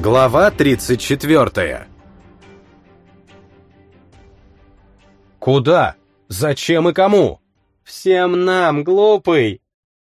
Глава 34 «Куда? Зачем и кому?» «Всем нам, глупый!»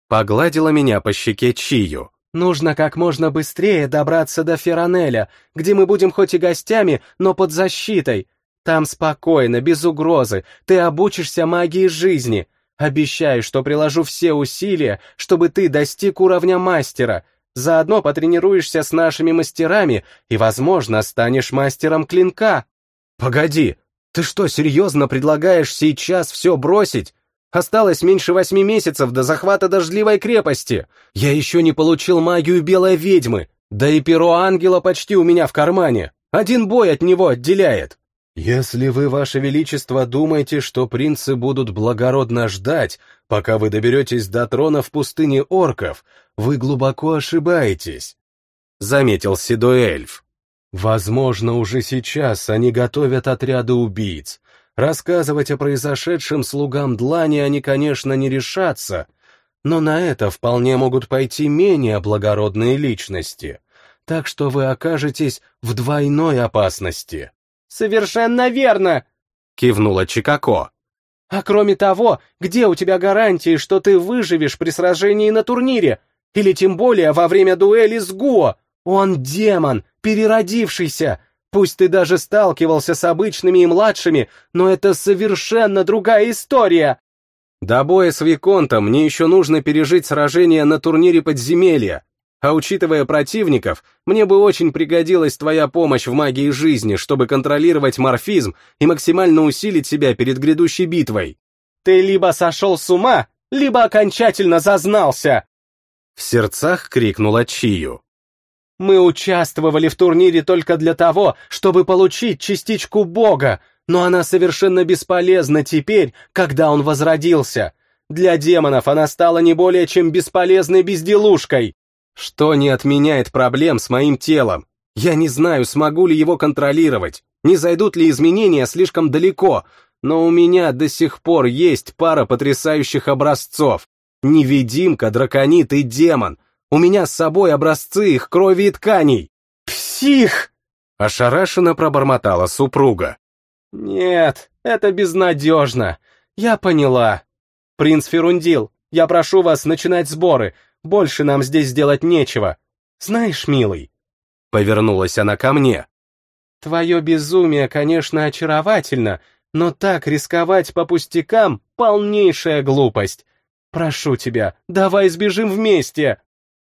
Погладила меня по щеке Чию. «Нужно как можно быстрее добраться до Феронеля, где мы будем хоть и гостями, но под защитой. Там спокойно, без угрозы, ты обучишься магии жизни. Обещаю, что приложу все усилия, чтобы ты достиг уровня мастера. Заодно потренируешься с нашими мастерами и, возможно, станешь мастером клинка». «Погоди, ты что, серьезно предлагаешь сейчас все бросить? Осталось меньше восьми месяцев до захвата дождливой крепости. Я еще не получил магию белой ведьмы, да и перо ангела почти у меня в кармане. Один бой от него отделяет. Если вы, ваше величество, думаете, что принцы будут благородно ждать, пока вы доберетесь до трона в пустыне орков, вы глубоко ошибаетесь, — заметил седой эльф. Возможно, уже сейчас они готовят отряды убийц. Рассказывать о произошедшем слугам Длани они, конечно, не решатся, но на это вполне могут пойти менее благородные личности, так что вы окажетесь в двойной опасности. «Совершенно верно!» — кивнула Чикако. «А кроме того, где у тебя гарантии, что ты выживешь при сражении на турнире? Или тем более во время дуэли с Гуо? Он демон, переродившийся. Пусть ты даже сталкивался с обычными и младшими, но это совершенно другая история!» До боя с Виконтом мне еще нужно пережить сражение на турнире подземелья, а учитывая противников, мне бы очень пригодилась твоя помощь в магии жизни, чтобы контролировать морфизм и максимально усилить себя перед грядущей битвой. Ты либо сошел с ума, либо окончательно зазнался!» В сердцах крикнула Чию. «Мы участвовали в турнире только для того, чтобы получить частичку Бога, но она совершенно бесполезна теперь, когда он возродился. Для демонов она стала не более чем бесполезной безделушкой. Что не отменяет проблем с моим телом? Я не знаю, смогу ли его контролировать, не зайдут ли изменения слишком далеко, но у меня до сих пор есть пара потрясающих образцов. Невидимка, драконит и демон. У меня с собой образцы их крови и тканей. «Псих!» — ошарашенно пробормотала супруга. «Нет, это безнадежно. Я поняла. Принц Ферундил, я прошу вас начинать сборы. Больше нам здесь делать нечего. Знаешь, милый...» Повернулась она ко мне. «Твое безумие, конечно, очаровательно, но так рисковать по пустякам — полнейшая глупость. Прошу тебя, давай сбежим вместе!»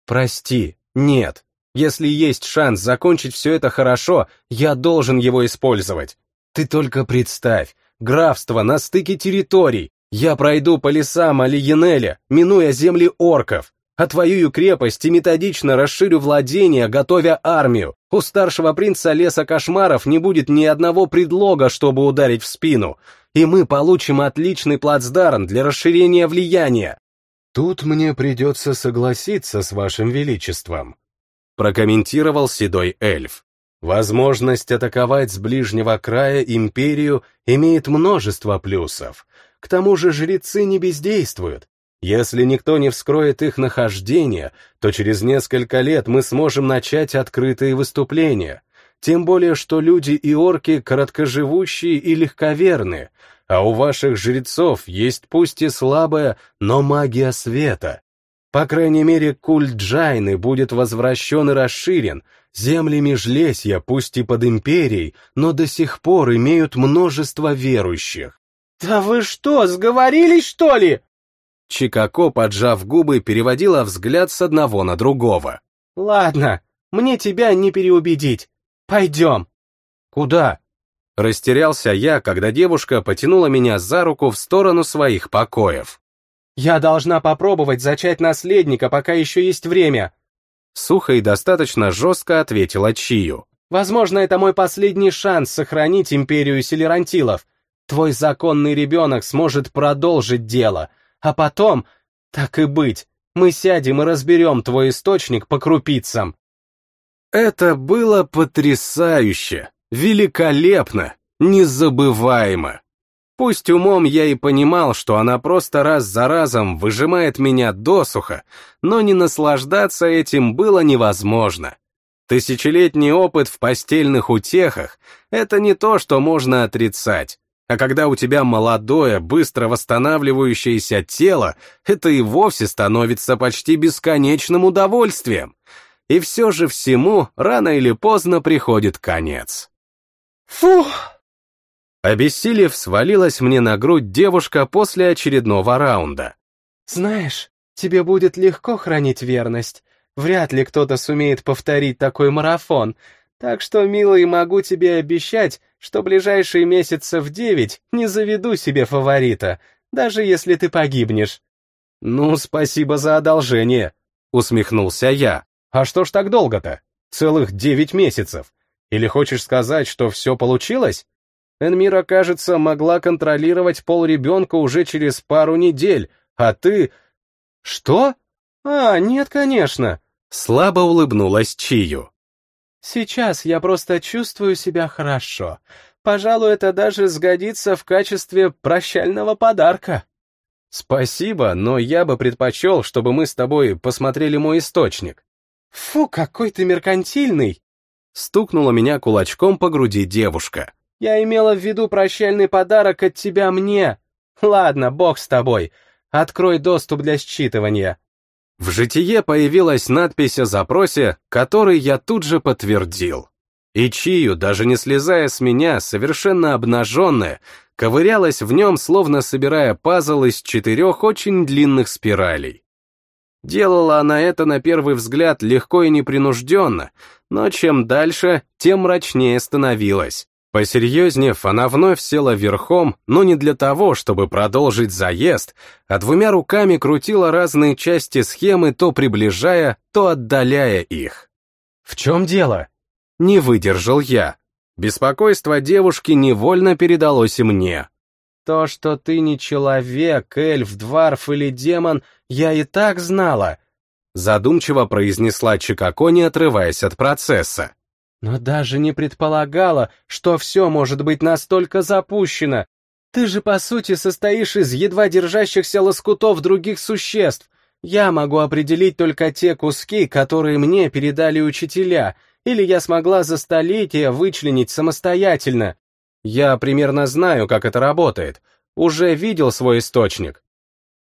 «Прости, нет. Если есть шанс закончить все это хорошо, я должен его использовать. Ты только представь, графство на стыке территорий. Я пройду по лесам Алиенеля, минуя земли орков. Отвоюю крепость и методично расширю владения, готовя армию. У старшего принца леса кошмаров не будет ни одного предлога, чтобы ударить в спину. И мы получим отличный плацдарм для расширения влияния. Тут мне придется согласиться с вашим величеством, прокомментировал седой эльф. Возможность атаковать с ближнего края империю имеет множество плюсов. К тому же жрецы не бездействуют. Если никто не вскроет их нахождение, то через несколько лет мы сможем начать открытые выступления. Тем более, что люди и орки короткоживущие и легковерные, а у ваших жрецов есть пусть и слабая, но магия света. По крайней мере, культ Джайны будет возвращен и расширен, земли Межлесья, пусть и под империей, но до сих пор имеют множество верующих. «Да вы что, сговорились, что ли?» Чикако, поджав губы, переводила взгляд с одного на другого. «Ладно, мне тебя не переубедить. Пойдем». «Куда?» Растерялся я, когда девушка потянула меня за руку в сторону своих покоев. «Я должна попробовать зачать наследника, пока еще есть время». Сухо и достаточно жестко ответила Чию. «Возможно, это мой последний шанс сохранить империю Селерантилов. Твой законный ребенок сможет продолжить дело, а потом, так и быть, мы сядем и разберем твой источник по крупицам. Это было потрясающе, великолепно, незабываемо. Пусть умом я и понимал, что она просто раз за разом выжимает меня досуха, но не наслаждаться этим было невозможно. Тысячелетний опыт в постельных утехах — это не то, что можно отрицать. А когда у тебя молодое, быстро восстанавливающееся тело, это и вовсе становится почти бесконечным удовольствием. И все же всему рано или поздно приходит конец. Фух! Обессилев, свалилась мне на грудь девушка после очередного раунда. Знаешь, тебе будет легко хранить верность. Вряд ли кто-то сумеет повторить такой марафон, так что, милый, могу тебе обещать, что ближайшие месяцев девять не заведу себе фаворита, даже если ты погибнешь. Ну, спасибо за одолжение, усмехнулся я. А что ж так долго-то? Целых девять месяцев. Или хочешь сказать, что все получилось? Энмира, кажется, могла контролировать пол ребенка уже через пару недель, а ты... Что? А, нет, конечно. Слабо улыбнулась Чию. Сейчас я просто чувствую себя хорошо. Пожалуй, это даже сгодится в качестве прощального подарка. Спасибо, но я бы предпочел, чтобы мы с тобой посмотрели мой источник. Фу, какой ты меркантильный! Стукнула меня кулачком по груди девушка. Я имела в виду прощальный подарок от тебя мне. Ладно, бог с тобой. Открой доступ для считывания. В житие появилась надпись о запросе, который я тут же подтвердил. И Чию, даже не слезая с меня, совершенно обнаженная, ковырялась в нем, словно собирая пазл из четырех очень длинных спиралей. Делала она это на первый взгляд легко и непринужденно, но чем дальше, тем мрачнее становилась. Посерьезнев, она вновь села верхом, но не для того, чтобы продолжить заезд, а двумя руками крутила разные части схемы, то приближая, то отдаляя их. «В чем дело?» Не выдержал я. Беспокойство девушки невольно передалось и мне. «То, что ты не человек, эльф, дварф или демон, я и так знала», задумчиво произнесла Чикако, не отрываясь от процесса. Но даже не предполагала, что все может быть настолько запущено. Ты же, по сути, состоишь из едва держащихся лоскутов других существ. Я могу определить только те куски, которые мне передали учителя, или я смогла за столетия вычленить самостоятельно. Я примерно знаю, как это работает. Уже видел свой источник.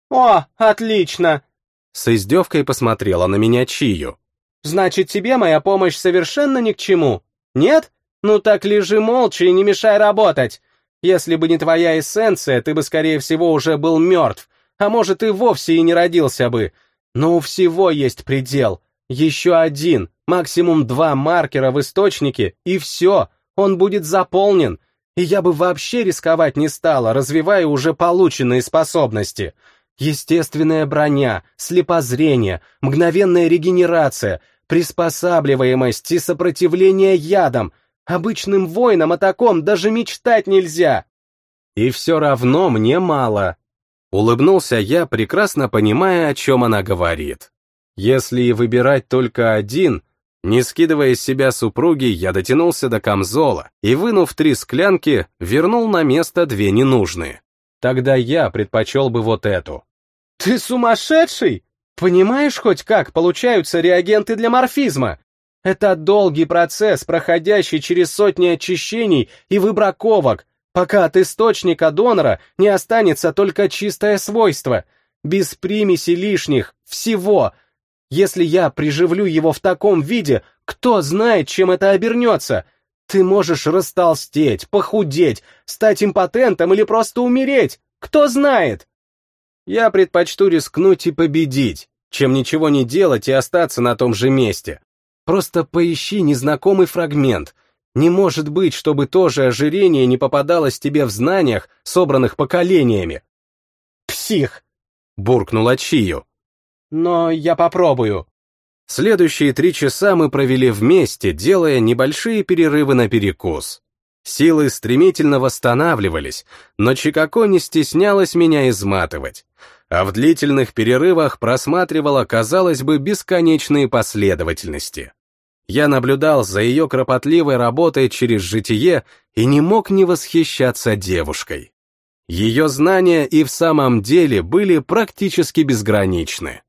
О, отлично! С издевкой посмотрела на меня Чию. Значит, тебе моя помощь совершенно ни к чему? Нет? Ну так лежи молча и не мешай работать. Если бы не твоя эссенция, ты бы, скорее всего, уже был мертв, а может и вовсе и не родился бы. Но у всего есть предел. Еще один, максимум два маркера в источнике, и все, он будет заполнен. И я бы вообще рисковать не стала, развивая уже полученные способности. Естественная броня, слепозрение, мгновенная регенерация — приспосабливаемость и сопротивление ядам. Обычным воинам о таком даже мечтать нельзя. И все равно мне мало. Улыбнулся я, прекрасно понимая, о чем она говорит. Если выбирать только один, не скидывая с себя супруги, я дотянулся до камзола и, вынув три склянки, вернул на место две ненужные. Тогда я предпочел бы вот эту. «Ты сумасшедший?» Понимаешь хоть как получаются реагенты для морфизма? Это долгий процесс, проходящий через сотни очищений и выбраковок, пока от источника донора не останется только чистое свойство, без примеси лишних, всего. Если я приживлю его в таком виде, кто знает, чем это обернется? Ты можешь растолстеть, похудеть, стать импотентом или просто умереть, кто знает? Я предпочту рискнуть и победить, чем ничего не делать и остаться на том же месте. Просто поищи незнакомый фрагмент. Не может быть, чтобы то же ожирение не попадалось тебе в знаниях, собранных поколениями. «Псих!» — буркнула Чию. «Но я попробую». Следующие три часа мы провели вместе, делая небольшие перерывы на перекус. Силы стремительно восстанавливались, но Чикако не стеснялась меня изматывать, а в длительных перерывах просматривала, казалось бы, бесконечные последовательности. Я наблюдал за ее кропотливой работой через житие и не мог не восхищаться девушкой. Ее знания и в самом деле были практически безграничны.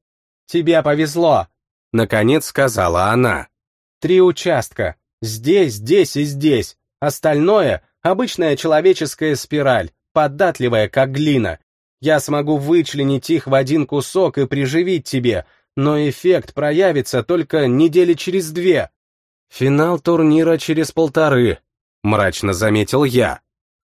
«Тебе повезло», — наконец сказала она. Три участка. Здесь, здесь и здесь. Остальное — обычная человеческая спираль, податливая, как глина. Я смогу вычленить их в один кусок и приживить тебе, но эффект проявится только недели через две. Финал турнира через полторы, мрачно заметил я.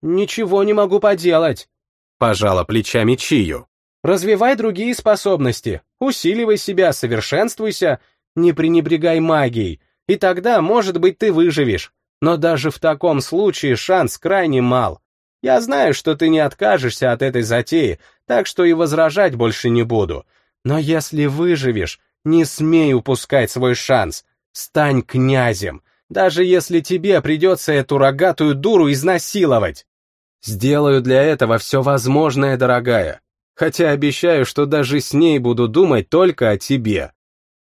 Ничего не могу поделать. Пожала плечами Чию. Развивай другие способности, усиливай себя, совершенствуйся, не пренебрегай магией, и тогда, может быть, ты выживешь. Но даже в таком случае шанс крайне мал. Я знаю, что ты не откажешься от этой затеи, так что и возражать больше не буду. Но если выживешь, не смей упускать свой шанс. Стань князем, даже если тебе придется эту рогатую дуру изнасиловать. Сделаю для этого все возможное, дорогая. Хотя обещаю, что даже с ней буду думать только о тебе.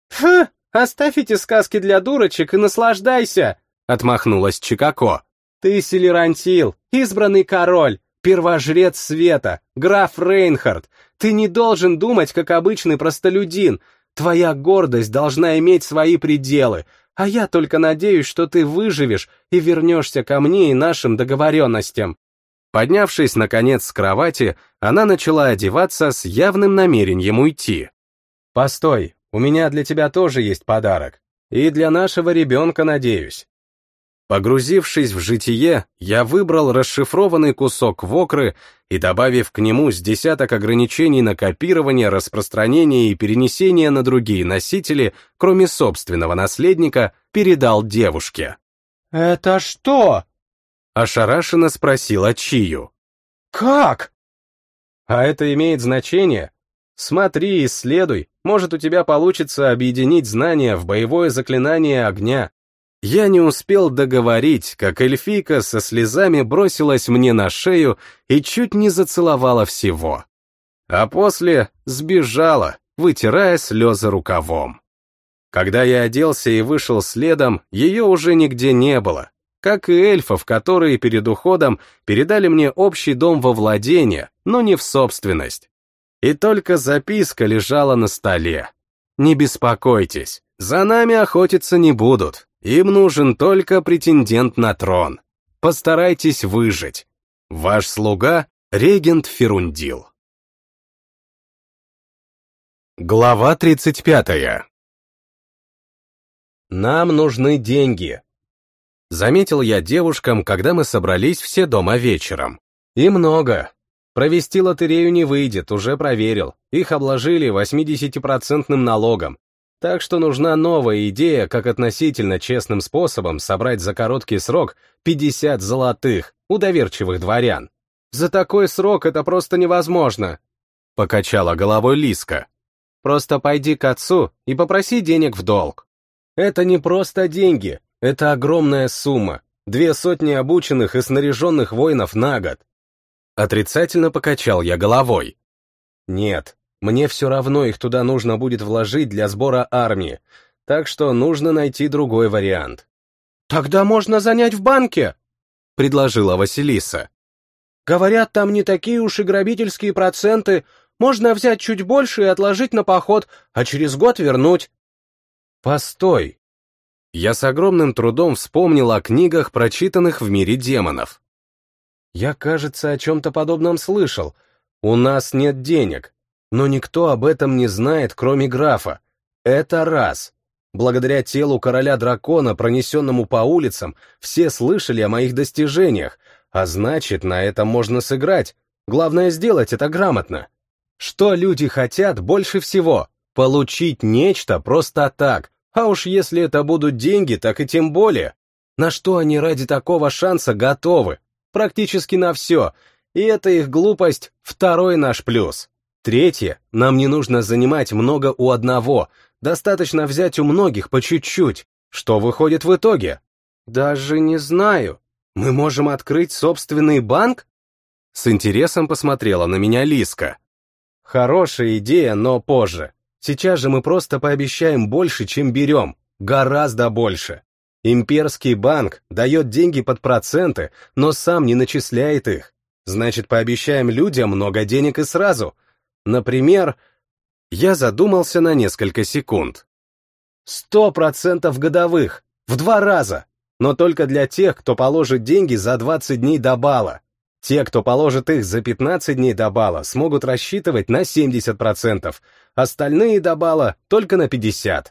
Фу, оставь эти сказки для дурочек и наслаждайся, отмахнулась Чикако. Ты Селерантил, избранный король, первожрец света, граф Рейнхард. Ты не должен думать, как обычный простолюдин. Твоя гордость должна иметь свои пределы, а я только надеюсь, что ты выживешь и вернешься ко мне и нашим договоренностям. Поднявшись, наконец, с кровати, она начала одеваться с явным намерением уйти. «Постой, у меня для тебя тоже есть подарок. И для нашего ребенка, надеюсь». Погрузившись в житие, я выбрал расшифрованный кусок вокры и, добавив к нему с десяток ограничений на копирование, распространение и перенесение на другие носители, кроме собственного наследника, передал девушке. «Это что?» — ошарашенно спросила Чию. «Как?» «А это имеет значение? Смотри, исследуй, может, у тебя получится объединить знания в боевое заклинание огня, я не успел договорить, как эльфийка со слезами бросилась мне на шею и чуть не зацеловала всего. А после сбежала, вытирая слезы рукавом. Когда я оделся и вышел следом, ее уже нигде не было, как и эльфов, которые перед уходом передали мне общий дом во владение, но не в собственность. И только записка лежала на столе. Не беспокойтесь, за нами охотиться не будут, им нужен только претендент на трон. Постарайтесь выжить. Ваш слуга — регент Ферундил. Глава 35. Нам нужны деньги. Заметил я девушкам, когда мы собрались все дома вечером. И много. Провести лотерею не выйдет, уже проверил. Их обложили 80% налогом. Так что нужна новая идея, как относительно честным способом собрать за короткий срок 50 золотых у доверчивых дворян. За такой срок это просто невозможно. Покачала головой Лиска. Просто пойди к отцу и попроси денег в долг. Это не просто деньги, это огромная сумма. Две сотни обученных и снаряженных воинов на год. Отрицательно покачал я головой. Нет, мне все равно их туда нужно будет вложить для сбора армии, так что нужно найти другой вариант. «Тогда можно занять в банке», — предложила Василиса. «Говорят, там не такие уж и грабительские проценты, можно взять чуть больше и отложить на поход, а через год вернуть». «Постой!» Я с огромным трудом вспомнил о книгах, прочитанных в мире демонов. Я, кажется, о чем-то подобном слышал. У нас нет денег, но никто об этом не знает, кроме графа. Это раз. Благодаря телу короля-дракона, пронесенному по улицам, все слышали о моих достижениях, а значит, на этом можно сыграть. Главное сделать это грамотно. Что люди хотят больше всего? Получить нечто просто так, а уж если это будут деньги, так и тем более. На что они ради такого шанса готовы? Практически на все, и это их глупость — второй наш плюс. Третье, нам не нужно занимать много у одного, достаточно взять у многих по чуть-чуть. Что выходит в итоге? Даже не знаю. Мы можем открыть собственный банк? С интересом посмотрела на меня Лиска. Хорошая идея, но позже. Сейчас же мы просто пообещаем больше, чем берем. Гораздо больше. Имперский банк дает деньги под проценты, но сам не начисляет их. Значит, пообещаем людям много денег и сразу — Например, я задумался на несколько секунд. Сто процентов годовых, В два раза! Но только для тех, кто положит деньги за 20 дней до бала. Те, кто положит их за 15 дней до бала, смогут рассчитывать на 70%, остальные до бала только на 50%.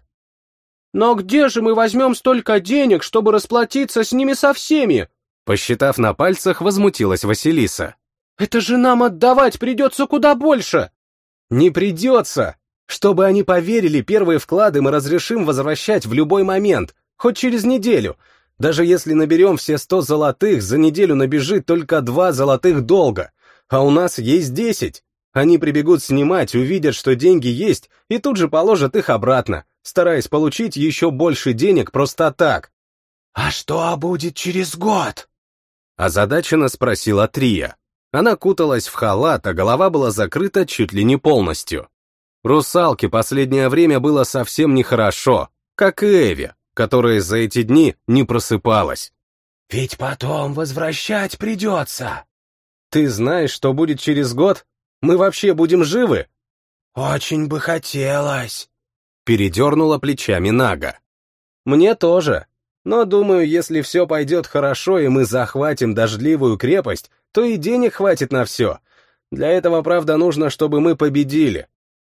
«Но где же мы возьмем столько денег, чтобы расплатиться с ними со всеми?» Посчитав на пальцах, возмутилась Василиса. «Это же нам отдавать придется куда больше!» «Не придется! Чтобы они поверили, первые вклады мы разрешим возвращать в любой момент, хоть через неделю. Даже если наберем все сто золотых, за неделю набежит только два золотых долга, а у нас есть десять. Они прибегут снимать, увидят, что деньги есть, и тут же положат их обратно, стараясь получить еще больше денег просто так. «А что будет через год?» Озадаченно спросила Трия. Она куталась в халат, а голова была закрыта чуть ли не полностью. Русалке последнее время было совсем нехорошо, как и Эви, которая за эти дни не просыпалась. «Ведь потом возвращать придется». «Ты знаешь, что будет через год? Мы вообще будем живы?» «Очень бы хотелось», — передернула плечами Нага. «Мне тоже. Но, думаю, если все пойдет хорошо и мы захватим дождливую крепость, то и денег хватит на все. Для этого, правда, нужно, чтобы мы победили.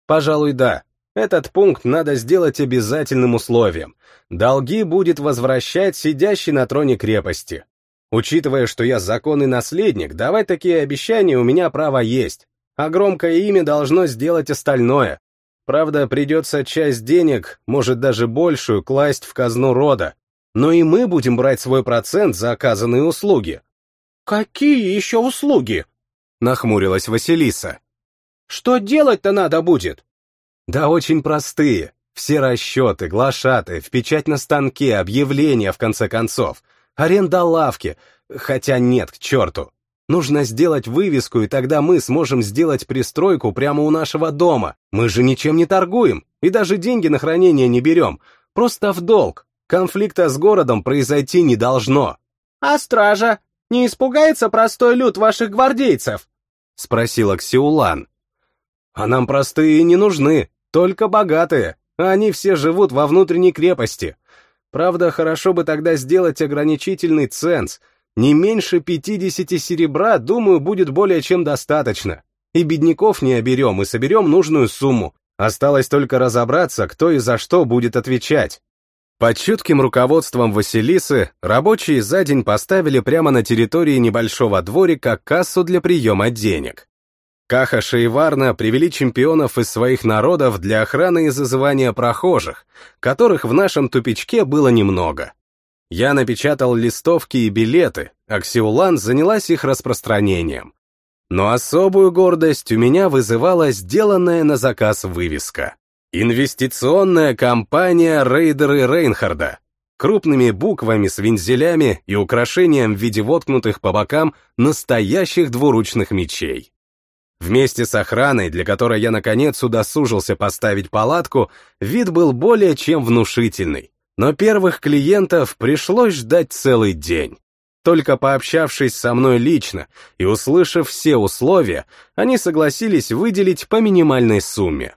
Пожалуй, да. Этот пункт надо сделать обязательным условием. Долги будет возвращать сидящий на троне крепости. Учитывая, что я законный наследник, давать такие обещания у меня право есть. А громкое имя должно сделать остальное. Правда, придется часть денег, может даже большую, класть в казну рода. Но и мы будем брать свой процент за оказанные услуги. «Какие еще услуги?» — нахмурилась Василиса. «Что делать-то надо будет?» Да очень простые. Все расчеты, глашаты, в печать на станке, объявления, в конце концов. Аренда лавки. Хотя нет, к черту. Нужно сделать вывеску, и тогда мы сможем сделать пристройку прямо у нашего дома. Мы же ничем не торгуем, и даже деньги на хранение не берем. Просто в долг. Конфликта с городом произойти не должно. «А стража? Не испугается простой люд ваших гвардейцев?» — спросила Ксиулан. «А нам простые не нужны. Только богатые, они все живут во внутренней крепости. Правда, хорошо бы тогда сделать ограничительный ценз. Не меньше 50 серебра, думаю, будет более чем достаточно. И бедняков не оберем, и соберем нужную сумму. Осталось только разобраться, кто и за что будет отвечать. Под чутким руководством Василисы рабочие за день поставили прямо на территории небольшого дворика кассу для приема денег. Кахаша и Варна привели чемпионов из своих народов для охраны и зазывания прохожих, которых в нашем тупичке было немного. Я напечатал листовки и билеты, а Ксиулан занялась их распространением. Но особую гордость у меня вызывала сделанная на заказ вывеска. Инвестиционная компания Рейдеры Рейнхарда. Крупными буквами с вензелями и украшением в виде воткнутых по бокам настоящих двуручных мечей. Вместе с охраной, для которой я наконец удосужился поставить палатку, вид был более чем внушительный. Но первых клиентов пришлось ждать целый день. Только пообщавшись со мной лично и услышав все условия, они согласились выделить по минимальной сумме.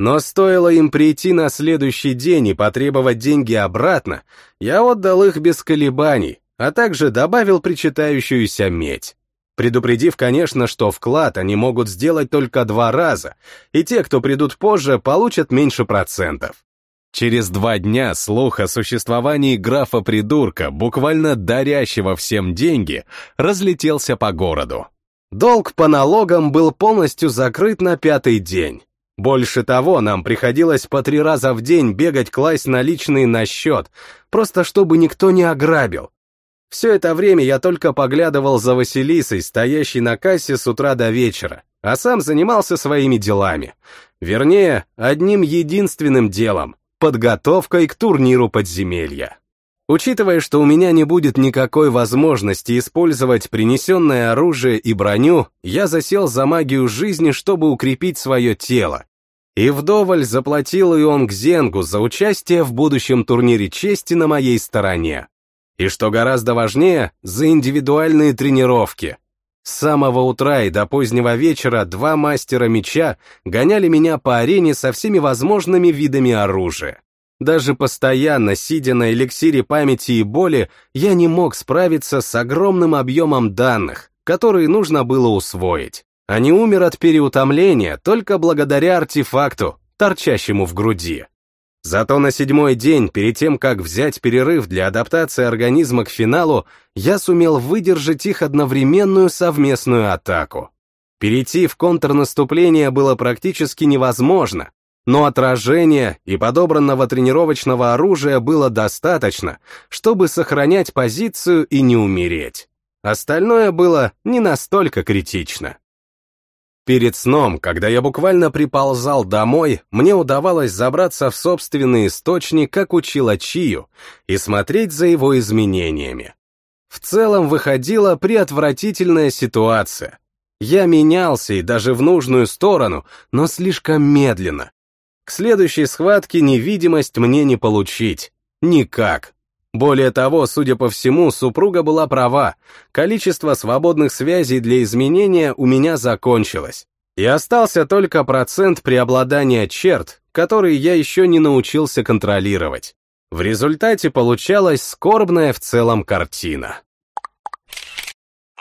Но стоило им прийти на следующий день и потребовать деньги обратно, я отдал их без колебаний, а также добавил причитающуюся медь предупредив, конечно, что вклад они могут сделать только два раза, и те, кто придут позже, получат меньше процентов. Через два дня слух о существовании графа-придурка, буквально дарящего всем деньги, разлетелся по городу. Долг по налогам был полностью закрыт на пятый день. Больше того, нам приходилось по три раза в день бегать класть наличные на счет, просто чтобы никто не ограбил, все это время я только поглядывал за Василисой, стоящей на кассе с утра до вечера, а сам занимался своими делами. Вернее, одним единственным делом — подготовкой к турниру подземелья. Учитывая, что у меня не будет никакой возможности использовать принесенное оружие и броню, я засел за магию жизни, чтобы укрепить свое тело. И вдоволь заплатил Ионг Зенгу за участие в будущем турнире чести на моей стороне. И что гораздо важнее, за индивидуальные тренировки. С самого утра и до позднего вечера два мастера меча гоняли меня по арене со всеми возможными видами оружия. Даже постоянно, сидя на эликсире памяти и боли, я не мог справиться с огромным объемом данных, которые нужно было усвоить. А не умер от переутомления только благодаря артефакту, торчащему в груди. Зато на седьмой день, перед тем, как взять перерыв для адаптации организма к финалу, я сумел выдержать их одновременную совместную атаку. Перейти в контрнаступление было практически невозможно, но отражения и подобранного тренировочного оружия было достаточно, чтобы сохранять позицию и не умереть. Остальное было не настолько критично. Перед сном, когда я буквально приползал домой, мне удавалось забраться в собственный источник, как учила Чию, и смотреть за его изменениями. В целом выходила приотвратительная ситуация. Я менялся и даже в нужную сторону, но слишком медленно. К следующей схватке невидимость мне не получить. Никак. Более того, судя по всему, супруга была права. Количество свободных связей для изменения у меня закончилось. И остался только процент преобладания черт, которые я еще не научился контролировать. В результате получалась скорбная в целом картина.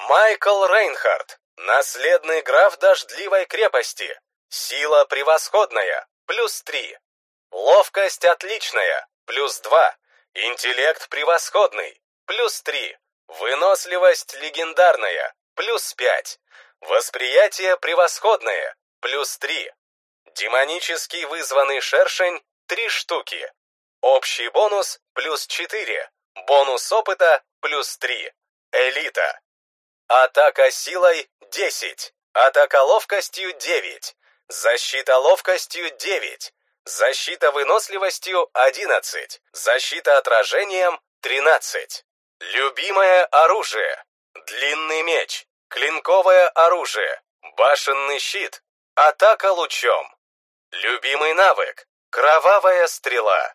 Майкл Рейнхард, наследный граф дождливой крепости. Сила превосходная, плюс три. Ловкость отличная, плюс два. Интеллект превосходный, плюс 3. Выносливость легендарная, плюс 5. Восприятие превосходное, плюс 3. Демонический вызванный шершень, 3 штуки. Общий бонус, плюс 4. Бонус опыта, плюс 3. Элита. Атака силой, 10. Атака ловкостью, 9. Защита ловкостью, 9. Защита выносливостью 11. Защита отражением 13. Любимое оружие. Длинный меч. Клинковое оружие. Башенный щит. Атака лучом. Любимый навык. Кровавая стрела.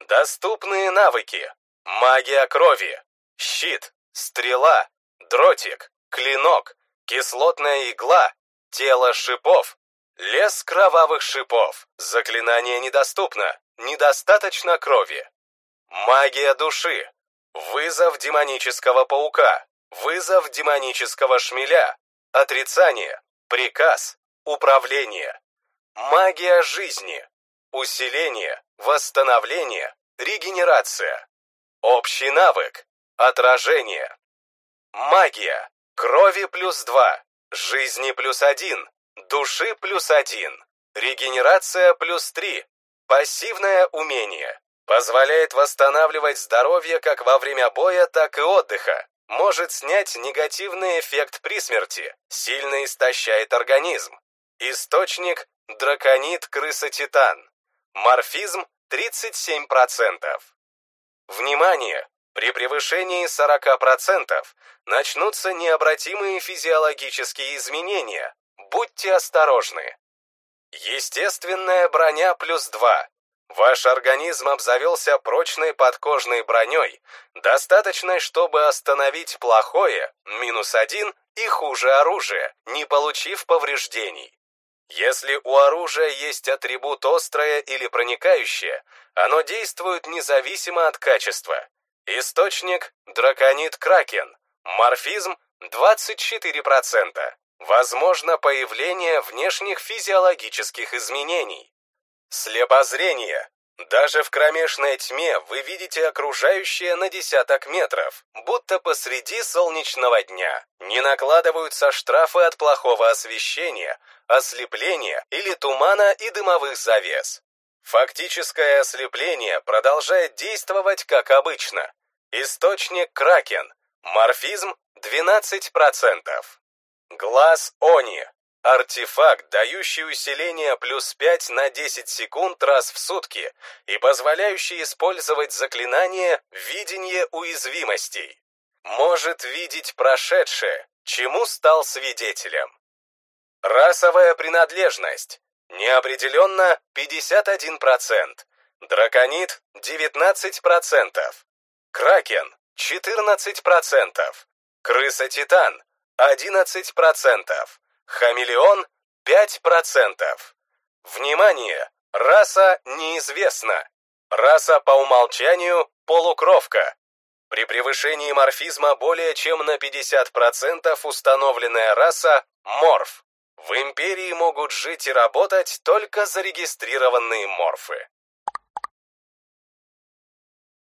Доступные навыки. Магия крови. Щит. Стрела. Дротик. Клинок. Кислотная игла. Тело шипов. Лес кровавых шипов. Заклинание недоступно. Недостаточно крови. Магия души. Вызов демонического паука. Вызов демонического шмеля. Отрицание. Приказ. Управление. Магия жизни. Усиление. Восстановление. Регенерация. Общий навык. Отражение. Магия. Крови плюс два. Жизни плюс один. Души плюс один. Регенерация плюс три. Пассивное умение. Позволяет восстанавливать здоровье как во время боя, так и отдыха. Может снять негативный эффект при смерти. Сильно истощает организм. Источник – драконит крыса-титан. Морфизм – 37%. Внимание! При превышении 40% начнутся необратимые физиологические изменения, Будьте осторожны. Естественная броня плюс 2. Ваш организм обзавелся прочной подкожной броней, достаточной, чтобы остановить плохое, минус 1 и хуже оружие, не получив повреждений. Если у оружия есть атрибут острое или проникающее, оно действует независимо от качества. Источник – драконит Кракен, морфизм – 24%. Возможно появление внешних физиологических изменений. Слепозрение. Даже в кромешной тьме вы видите окружающее на десяток метров, будто посреди солнечного дня. Не накладываются штрафы от плохого освещения, ослепления или тумана и дымовых завес. Фактическое ослепление продолжает действовать как обычно. Источник Кракен. Морфизм 12%. Глаз Они. Артефакт, дающий усиление плюс 5 на 10 секунд раз в сутки и позволяющий использовать заклинание «Видение уязвимостей». Может видеть прошедшее, чему стал свидетелем. Расовая принадлежность. Неопределенно 51%. Драконит 19%. Кракен 14%. Крыса-титан 11%. Хамелеон 5%. Внимание! Раса неизвестна. Раса по умолчанию – полукровка. При превышении морфизма более чем на 50% установленная раса – морф. В Империи могут жить и работать только зарегистрированные морфы.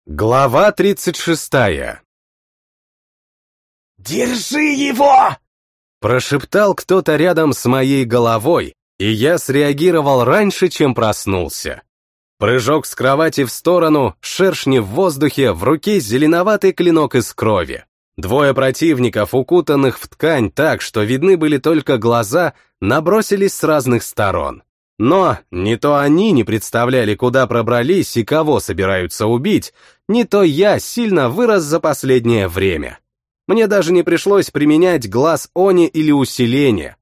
Глава 36 «Держи его!» Прошептал кто-то рядом с моей головой, и я среагировал раньше, чем проснулся. Прыжок с кровати в сторону, шершни в воздухе, в руке зеленоватый клинок из крови. Двое противников, укутанных в ткань так, что видны были только глаза, набросились с разных сторон. Но не то они не представляли, куда пробрались и кого собираются убить, не то я сильно вырос за последнее время. Мне даже не пришлось применять глаз Они или усиление.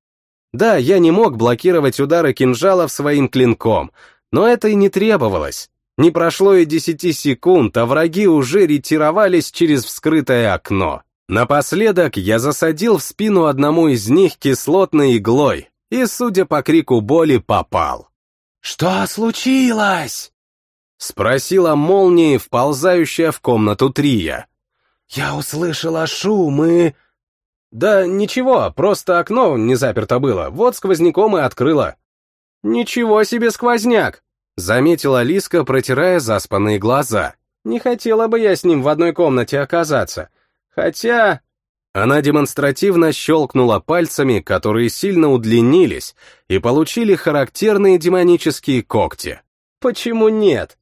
Да, я не мог блокировать удары кинжалов своим клинком, но это и не требовалось. Не прошло и десяти секунд, а враги уже ретировались через вскрытое окно. Напоследок я засадил в спину одному из них кислотной иглой и, судя по крику боли, попал. «Что случилось?» Спросила молния, вползающая в комнату Трия. «Я услышала шум и...» «Да ничего, просто окно не заперто было, вот сквозняком и открыла». «Ничего себе сквозняк!» Заметила Лиска, протирая заспанные глаза. «Не хотела бы я с ним в одной комнате оказаться. Хотя...» Она демонстративно щелкнула пальцами, которые сильно удлинились и получили характерные демонические когти. «Почему нет?»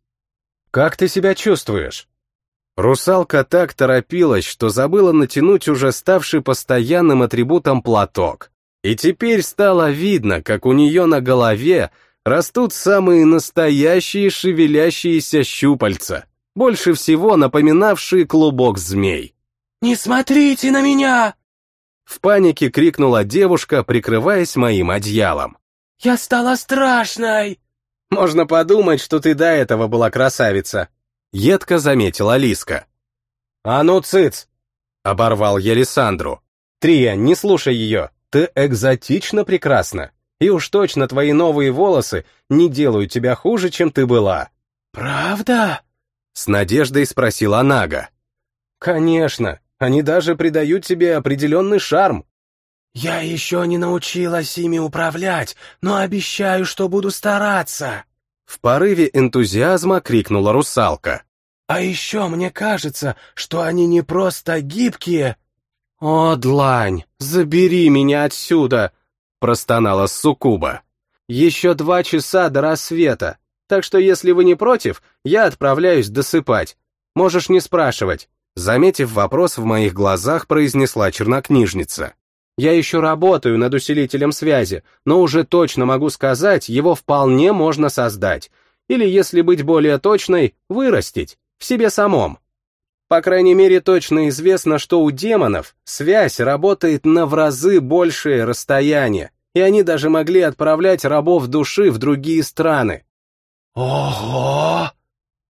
«Как ты себя чувствуешь?» Русалка так торопилась, что забыла натянуть уже ставший постоянным атрибутом платок. И теперь стало видно, как у нее на голове растут самые настоящие шевелящиеся щупальца, больше всего напоминавшие клубок змей. «Не смотрите на меня!» В панике крикнула девушка, прикрываясь моим одеялом. «Я стала страшной!» «Можно подумать, что ты до этого была красавица», — едко заметила Лиска. «А ну, цыц!» — оборвал я Лиссандру. «Трия, не слушай ее, ты экзотично прекрасна. И уж точно твои новые волосы не делают тебя хуже, чем ты была. Правда? С надеждой спросила Нага. Конечно, они даже придают тебе определенный шарм. Я еще не научилась ими управлять, но обещаю, что буду стараться. В порыве энтузиазма крикнула русалка. А еще мне кажется, что они не просто гибкие. О, длань, забери меня отсюда, простонала Сукуба. «Еще два часа до рассвета, так что если вы не против, я отправляюсь досыпать. Можешь не спрашивать». Заметив вопрос в моих глазах, произнесла чернокнижница. «Я еще работаю над усилителем связи, но уже точно могу сказать, его вполне можно создать. Или, если быть более точной, вырастить, в себе самом. По крайней мере, точно известно, что у демонов связь работает на в разы большее расстояние, и они даже могли отправлять рабов души в другие страны. «Ого!»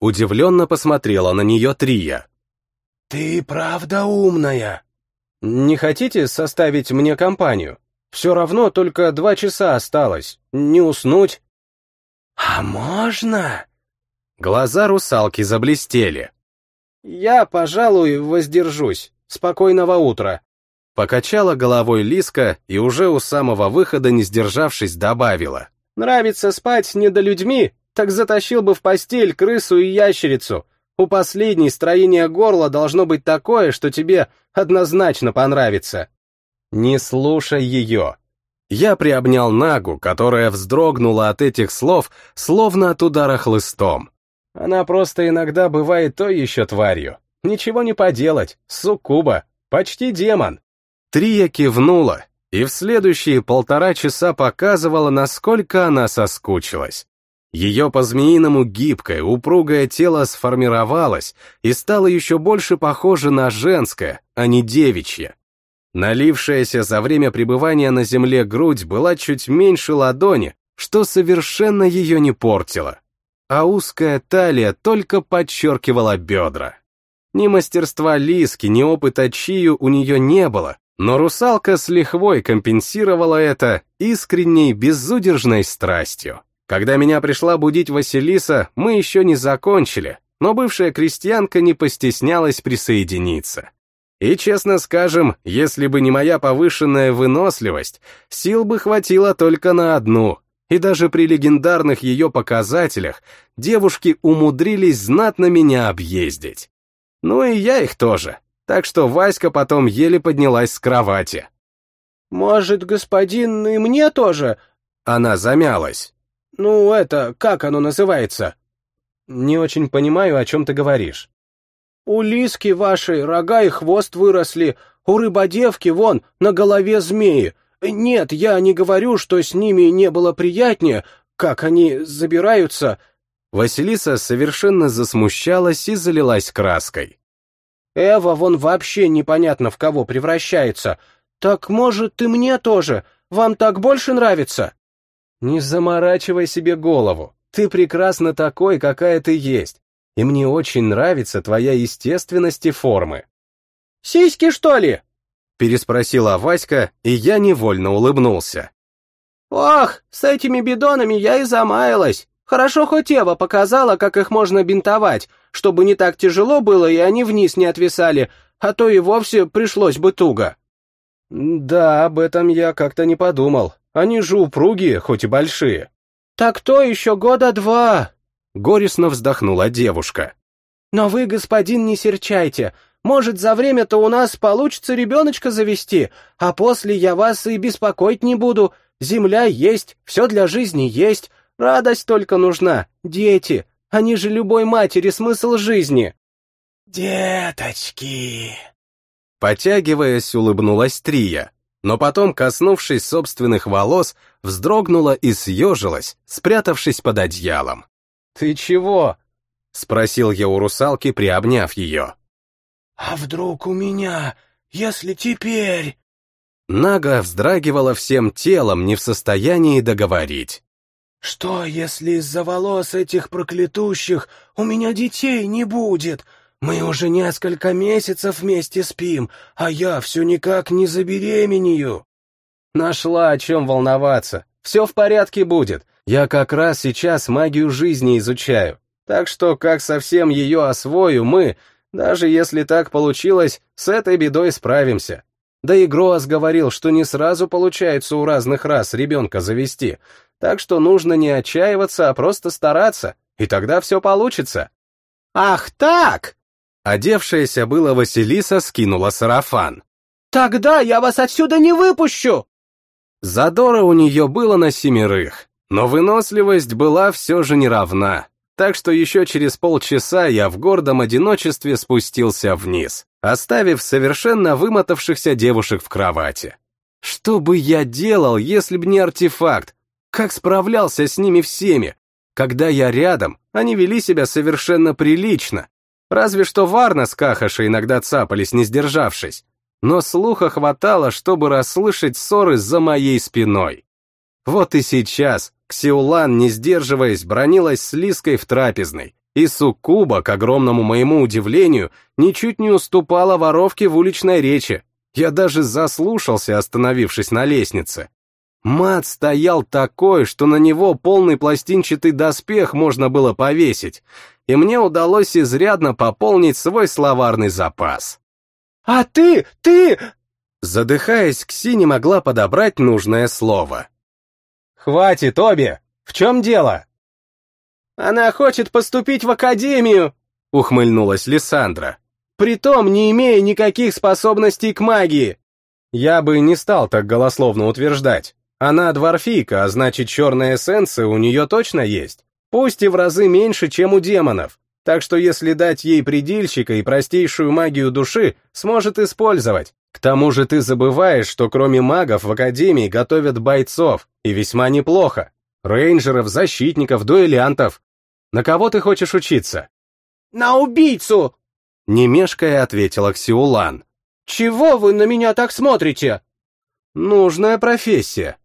Удивленно посмотрела на нее Трия. «Ты правда умная!» «Не хотите составить мне компанию? Все равно только два часа осталось. Не уснуть?» «А можно?» Глаза русалки заблестели. «Я, пожалуй, воздержусь. Спокойного утра». Покачала головой Лиска и уже у самого выхода, не сдержавшись, добавила. «Нравится спать не до людьми, так затащил бы в постель крысу и ящерицу. У последней строение горла должно быть такое, что тебе однозначно понравится». «Не слушай ее». Я приобнял Нагу, которая вздрогнула от этих слов, словно от удара хлыстом. Она просто иногда бывает той еще тварью. Ничего не поделать, суккуба, почти демон. Трия кивнула, и в следующие полтора часа показывала, насколько она соскучилась. Ее по-змеиному гибкое, упругое тело сформировалось и стало еще больше похоже на женское, а не девичье. Налившаяся за время пребывания на земле грудь была чуть меньше ладони, что совершенно ее не портило а узкая талия только подчеркивала бедра. Ни мастерства Лиски, ни опыта Чию у нее не было, но русалка с лихвой компенсировала это искренней безудержной страстью. Когда меня пришла будить Василиса, мы еще не закончили, но бывшая крестьянка не постеснялась присоединиться. И, честно скажем, если бы не моя повышенная выносливость, сил бы хватило только на одну, и даже при легендарных ее показателях девушки умудрились знатно меня объездить. Ну и я их тоже, так что Васька потом еле поднялась с кровати. «Может, господин, и мне тоже?» Она замялась. «Ну, это, как оно называется?» «Не очень понимаю, о чем ты говоришь». «У лиски вашей рога и хвост выросли, у рыбодевки вон на голове змеи. Нет, я не говорю, что с ними не было приятнее, как они забираются». Василиса совершенно засмущалась и залилась краской. «Эва вон вообще непонятно в кого превращается. Так, может, ты мне тоже? Вам так больше нравится?» «Не заморачивай себе голову. Ты прекрасна такой, какая ты есть. И мне очень нравится твоя естественность и формы». «Сиськи, что ли?» Переспросила Васька, и я невольно улыбнулся. «Ох, с этими бидонами я и замаялась. Хорошо хоть Ева показала, как их можно бинтовать, чтобы не так тяжело было и они вниз не отвисали, а то и вовсе пришлось бы туго». «Да, об этом я как-то не подумал. Они же упругие, хоть и большие». «Так то еще года два», — горестно вздохнула девушка. «Но вы, господин, не серчайте. Может, за время-то у нас получится ребеночка завести, а после я вас и беспокоить не буду. Земля есть, все для жизни есть, радость только нужна, дети. Они же любой матери смысл жизни». «Деточки!» Потягиваясь, улыбнулась Трия, но потом, коснувшись собственных волос, вздрогнула и съежилась, спрятавшись под одеялом. «Ты чего?» — спросил я у русалки, приобняв ее. «А вдруг у меня, если теперь...» Нага вздрагивала всем телом, не в состоянии договорить. «Что, если из-за волос этих проклятущих у меня детей не будет? Мы уже несколько месяцев вместе спим, а я все никак не забеременею». Нашла о чем волноваться. Все в порядке будет. Я как раз сейчас магию жизни изучаю. Так что, как совсем ее освою, мы, даже если так получилось, с этой бедой справимся. Да и Гроас говорил, что не сразу получается у разных рас ребенка завести, так что нужно не отчаиваться, а просто стараться, и тогда все получится. «Ах так!» Одевшаяся была Василиса скинула сарафан. «Тогда я вас отсюда не выпущу!» Задора у нее было на семерых, но выносливость была все же не равна, так что еще через полчаса я в гордом одиночестве спустился вниз, оставив совершенно вымотавшихся девушек в кровати. Что бы я делал, если б не артефакт? Как справлялся с ними всеми? Когда я рядом, они вели себя совершенно прилично, Разве что Варна с Кахашей иногда цапались, не сдержавшись. Но слуха хватало, чтобы расслышать ссоры за моей спиной. Вот и сейчас Ксиулан, не сдерживаясь, бронилась с Лиской в трапезной, и Суккуба, к огромному моему удивлению, ничуть не уступала воровке в уличной речи. Я даже заслушался, остановившись на лестнице. Мат стоял такой, что на него полный пластинчатый доспех можно было повесить, и мне удалось изрядно пополнить свой словарный запас. «А ты, ты...» Задыхаясь, Кси не могла подобрать нужное слово. «Хватит, Обе! В чем дело?» «Она хочет поступить в академию!» — ухмыльнулась Лиссандра. «Притом не имея никаких способностей к магии!» Я бы не стал так голословно утверждать. Она дворфийка, а значит, черная эссенция у нее точно есть. Пусть и в разы меньше, чем у демонов. Так что если дать ей предельщика и простейшую магию души, сможет использовать. К тому же ты забываешь, что кроме магов в Академии готовят бойцов, и весьма неплохо. Рейнджеров, защитников, дуэлянтов. На кого ты хочешь учиться? На убийцу! Не мешкая ответила Ксиулан. Чего вы на меня так смотрите? Нужная профессия.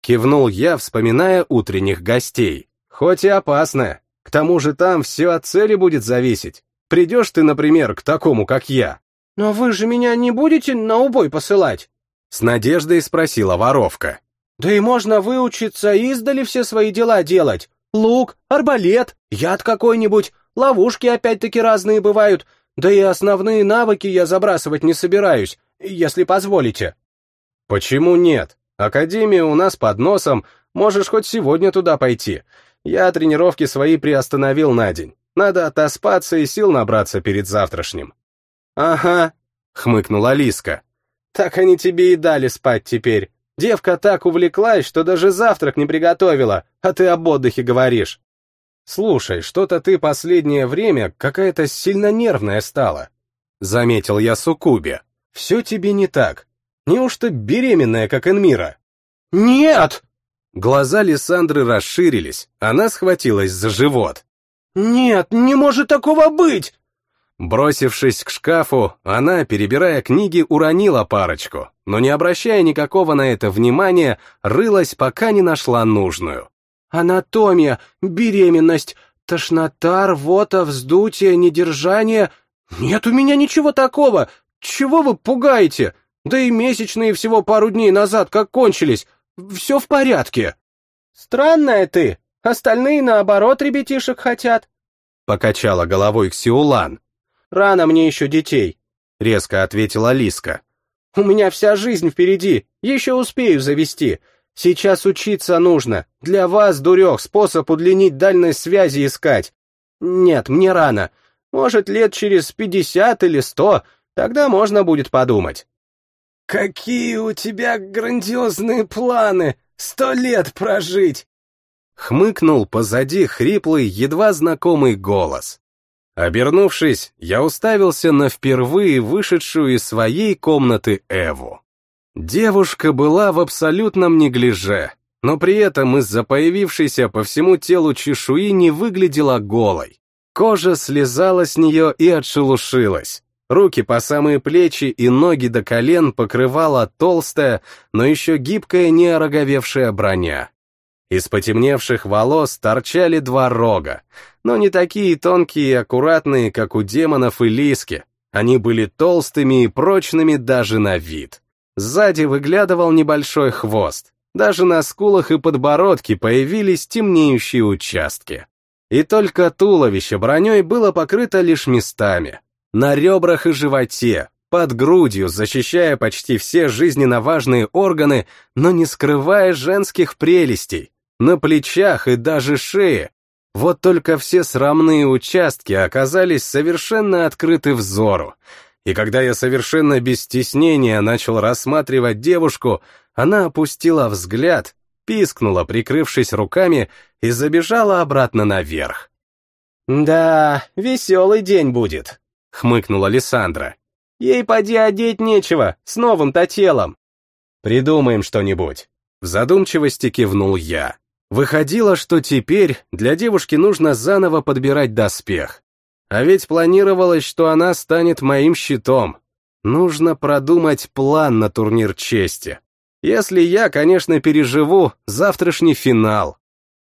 Кивнул я, вспоминая утренних гостей. Хоть и опасная. К тому же там все от цели будет зависеть. Придешь ты, например, к такому, как я. Но вы же меня не будете на убой посылать? С надеждой спросила воровка. Да и можно выучиться издали все свои дела делать. Лук, арбалет, яд какой-нибудь, ловушки опять-таки разные бывают, да и основные навыки я забрасывать не собираюсь, если позволите. Почему нет? Академия у нас под носом, можешь хоть сегодня туда пойти. Я тренировки свои приостановил на день. Надо отоспаться и сил набраться перед завтрашним. Ага, хмыкнула Лиска. Так они тебе и дали спать теперь. Девка так увлеклась, что даже завтрак не приготовила, а ты об отдыхе говоришь. Слушай, что-то ты последнее время какая-то сильно нервная стала. Заметил я Сукубе. Все тебе не так. Неужто беременная, как Энмира? Нет! Глаза Лиссандры расширились, она схватилась за живот. «Нет, не может такого быть!» Бросившись к шкафу, она, перебирая книги, уронила парочку, но не обращая никакого на это внимания, рылась, пока не нашла нужную. «Анатомия, беременность, тошнота, рвота, вздутие, недержание. Нет у меня ничего такого. Чего вы пугаете? Да и месячные всего пару дней назад как кончились. Все в порядке». «Странная ты. Остальные, наоборот, ребятишек хотят». Покачала головой Ксиулан. Рано мне еще детей», — резко ответила Лиска. «У меня вся жизнь впереди, еще успею завести. Сейчас учиться нужно. Для вас, дурек, способ удлинить дальность связи искать. Нет, мне рано. Может, лет через пятьдесят или сто, тогда можно будет подумать». «Какие у тебя грандиозные планы! Сто лет прожить!» Хмыкнул позади хриплый, едва знакомый голос. Обернувшись, я уставился на впервые вышедшую из своей комнаты Эву. Девушка была в абсолютном неглиже, но при этом из-за появившейся по всему телу чешуи не выглядела голой. Кожа слезала с нее и отшелушилась. Руки по самые плечи и ноги до колен покрывала толстая, но еще гибкая неороговевшая броня. Из потемневших волос торчали два рога, но не такие тонкие и аккуратные, как у демонов и лиски. Они были толстыми и прочными даже на вид. Сзади выглядывал небольшой хвост. Даже на скулах и подбородке появились темнеющие участки. И только туловище броней было покрыто лишь местами. На ребрах и животе, под грудью, защищая почти все жизненно важные органы, но не скрывая женских прелестей, на плечах и даже шее. Вот только все срамные участки оказались совершенно открыты взору. И когда я совершенно без стеснения начал рассматривать девушку, она опустила взгляд, пискнула, прикрывшись руками, и забежала обратно наверх. «Да, веселый день будет», — хмыкнула Лиссандра. «Ей поди одеть нечего, с новым-то телом». «Придумаем что-нибудь», — в задумчивости кивнул я. Выходило, что теперь для девушки нужно заново подбирать доспех. А ведь планировалось, что она станет моим щитом. Нужно продумать план на турнир чести. Если я, конечно, переживу завтрашний финал.